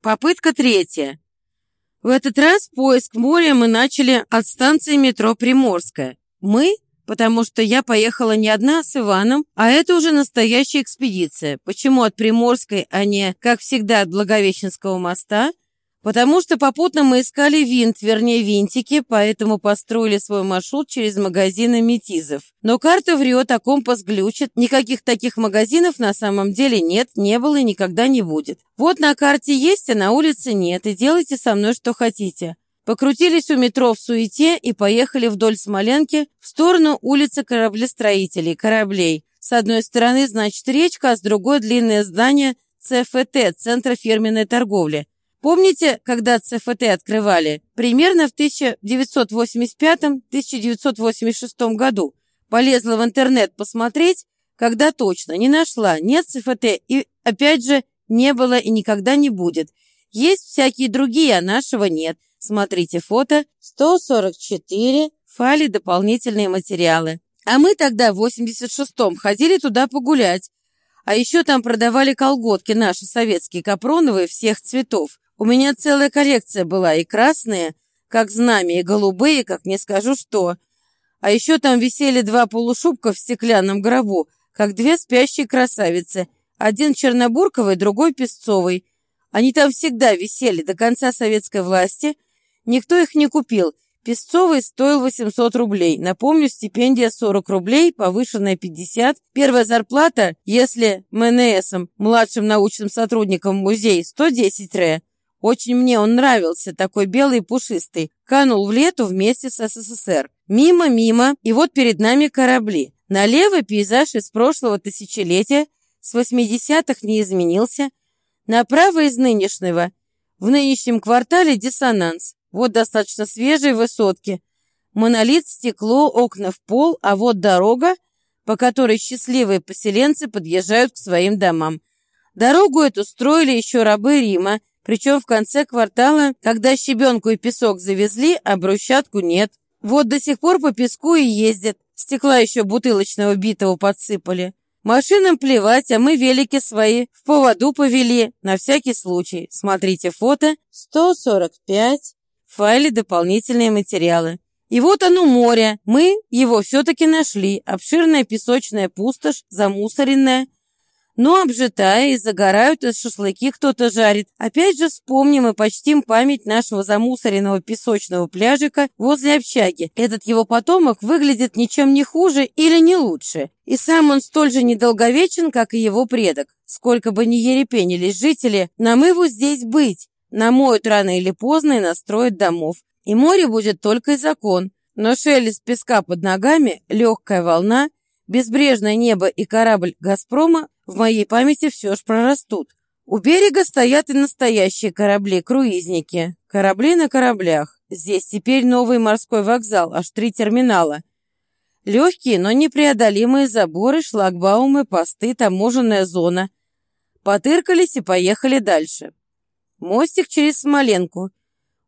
Попытка третья. В этот раз поиск моря мы начали от станции метро Приморская. Мы, потому что я поехала не одна с Иваном, а это уже настоящая экспедиция. Почему от Приморской, а не, как всегда, от Благовещенского моста – Потому что попутно мы искали винт, вернее винтики, поэтому построили свой маршрут через магазины метизов. Но карта врет, а компас глючит. Никаких таких магазинов на самом деле нет, не было и никогда не будет. Вот на карте есть, а на улице нет, и делайте со мной что хотите. Покрутились у метро в суете и поехали вдоль Смоленки в сторону улицы кораблестроителей, кораблей. С одной стороны, значит, речка, а с другой длинное здание ЦФТ, Центра фирменной торговли. Помните, когда ЦФТ открывали? Примерно в 1985-1986 году. Полезла в интернет посмотреть, когда точно. Не нашла. Нет ЦФТ. И опять же, не было и никогда не будет. Есть всякие другие, а нашего нет. Смотрите фото 144, файле дополнительные материалы. А мы тогда в 86-м ходили туда погулять. А еще там продавали колготки наши советские, капроновые, всех цветов. У меня целая коллекция была, и красные, как знамя, и голубые, как не скажу что. А еще там висели два полушубка в стеклянном гробу, как две спящие красавицы. Один чернобурковый, другой песцовый. Они там всегда висели до конца советской власти. Никто их не купил. Песцовый стоил 800 рублей. Напомню, стипендия 40 рублей, повышенная 50. Первая зарплата, если МНСом, младшим научным сотрудником музея, 110 ре. Очень мне он нравился, такой белый пушистый. Канул в лету вместе с СССР. Мимо-мимо, и вот перед нами корабли. Налево пейзаж из прошлого тысячелетия, с 80-х не изменился. Направо из нынешнего. В нынешнем квартале диссонанс. Вот достаточно свежие высотки. Монолит, стекло, окна в пол, а вот дорога, по которой счастливые поселенцы подъезжают к своим домам. Дорогу эту строили еще рабы Рима, причем в конце квартала, когда щебенку и песок завезли, а брусчатку нет. Вот до сих пор по песку и ездят. Стекла еще бутылочного битого подсыпали. Машинам плевать, а мы велики свои в поводу повели, на всякий случай. Смотрите фото 145, в файле дополнительные материалы. И вот оно море. Мы его все-таки нашли. Обширная песочная пустошь, замусоренная, но обжитая и загорают, и шашлыки кто-то жарит. Опять же вспомним и почтим память нашего замусоренного песочного пляжика возле общаги. Этот его потомок выглядит ничем не хуже или не лучше. И сам он столь же недолговечен, как и его предок. Сколько бы ни ерепенились жители, нам его здесь быть. Намоют рано или поздно и настроят домов. И море будет только и закон. Но шелест песка под ногами, легкая волна, безбрежное небо и корабль «Газпрома» в моей памяти все ж прорастут. У берега стоят и настоящие корабли-круизники. Корабли на кораблях. Здесь теперь новый морской вокзал, аж три терминала. Легкие, но непреодолимые заборы, шлагбаумы, посты, таможенная зона. Потыркались и поехали дальше. Мостик через Смоленку.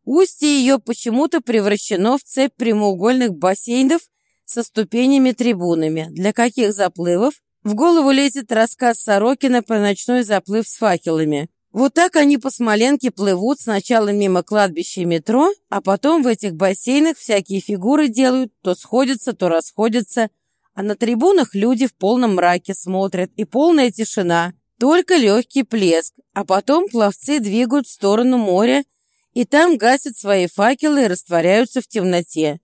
Устье ее почему-то превращено в цепь прямоугольных бассейнов со ступенями-трибунами. Для каких заплывов? В голову лезет рассказ Сорокина про ночной заплыв с факелами. Вот так они по Смоленке плывут сначала мимо кладбища и метро, а потом в этих бассейнах всякие фигуры делают, то сходятся, то расходятся. А на трибунах люди в полном мраке смотрят, и полная тишина. Только легкий плеск, а потом пловцы двигают в сторону моря, и там гасят свои факелы и растворяются в темноте.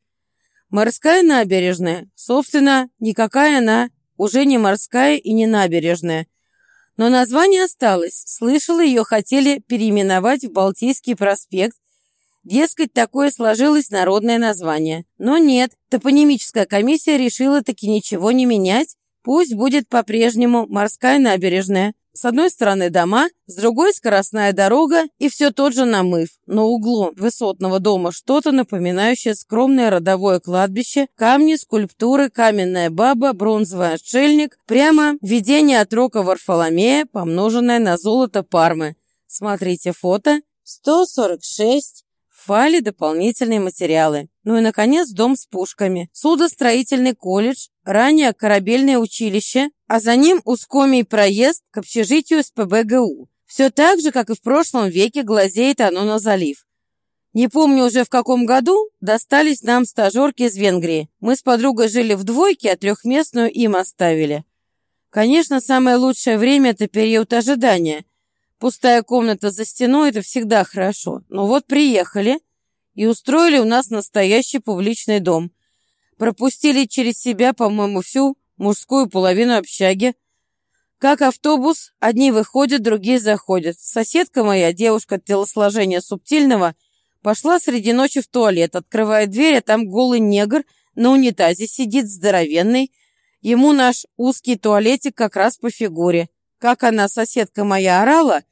Морская набережная, собственно, никакая она уже не морская и не набережная. Но название осталось. Слышала, ее хотели переименовать в Балтийский проспект. Дескать, такое сложилось народное название. Но нет, топонимическая комиссия решила таки ничего не менять. Пусть будет по-прежнему морская набережная. С одной стороны дома, с другой скоростная дорога и все тот же намыв. На углу высотного дома что-то напоминающее скромное родовое кладбище, камни, скульптуры, каменная баба, бронзовый отшельник, прямо видение от рока Варфоломея, помноженное на золото Пармы. Смотрите фото 146 файле дополнительные материалы. Ну и, наконец, дом с пушками. Судостроительный колледж, ранее корабельное училище, а за ним узкомий проезд к общежитию СПБГУ. Все так же, как и в прошлом веке, глазеет оно на залив. Не помню уже в каком году достались нам стажерки из Венгрии. Мы с подругой жили в двойке, а трехместную им оставили. Конечно, самое лучшее время – это период ожидания. Пустая комната за стеной – это всегда хорошо. Но вот приехали и устроили у нас настоящий публичный дом. Пропустили через себя, по-моему, всю мужскую половину общаги. Как автобус, одни выходят, другие заходят. Соседка моя, девушка телосложения субтильного, пошла среди ночи в туалет, открывает дверь, а там голый негр на унитазе сидит здоровенный. Ему наш узкий туалетик как раз по фигуре. Как она, соседка моя, орала,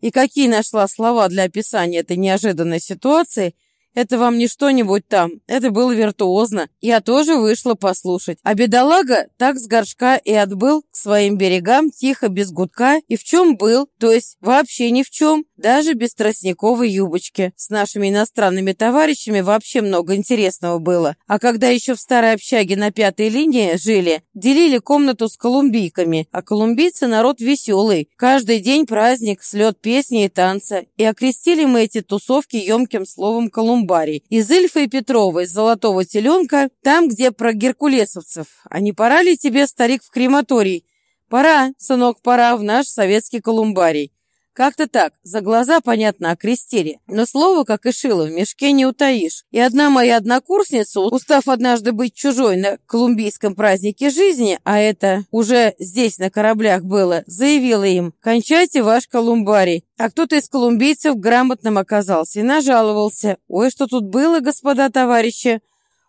и какие нашла слова для описания этой неожиданной ситуации – это вам не что-нибудь там. Это было виртуозно. Я тоже вышла послушать. А бедолага так с горшка и отбыл к своим берегам тихо, без гудка. И в чем был, то есть вообще ни в чем, даже без тростниковой юбочки. С нашими иностранными товарищами вообще много интересного было. А когда еще в старой общаге на пятой линии жили, делили комнату с колумбийками. А колумбийцы народ веселый. Каждый день праздник, слет песни и танца. И окрестили мы эти тусовки емким словом колумбийцы Бумбарий, из Ильфа и Петрова, из Золотого Теленка, там, где про геркулесовцев. А не пора ли тебе, старик, в крематорий? Пора, сынок, пора в наш советский колумбарий. Как-то так, за глаза, понятно, окрестили. Но слово, как и шило, в мешке не утаишь. И одна моя однокурсница, устав однажды быть чужой на колумбийском празднике жизни, а это уже здесь на кораблях было, заявила им, кончайте ваш колумбарий. А кто-то из колумбийцев грамотным оказался и нажаловался. Ой, что тут было, господа товарищи?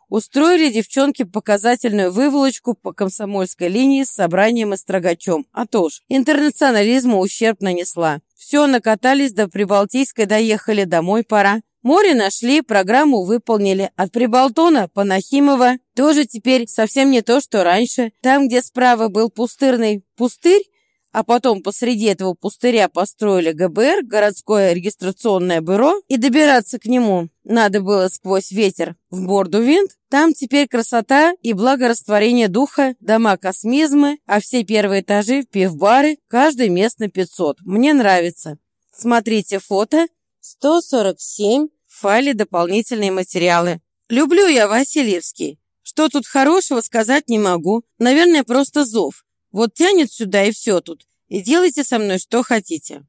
Устроили девчонки показательную выволочку по комсомольской линии с собранием и строгачом. А то ж, интернационализму ущерб нанесла. Все, накатались до Прибалтийской, доехали, домой пора. Море нашли, программу выполнили. От Прибалтона по Нахимова тоже теперь совсем не то, что раньше. Там, где справа был пустырный пустырь, а потом посреди этого пустыря построили ГБР, городское регистрационное бюро, и добираться к нему надо было сквозь ветер в борду винт, там теперь красота и благорастворение духа, дома космизмы, а все первые этажи – пивбары, каждый мест на 500. Мне нравится. Смотрите фото 147, в файле дополнительные материалы. Люблю я Васильевский. Что тут хорошего сказать не могу. Наверное, просто зов. Вот тянет сюда и все тут. И делайте со мной что хотите.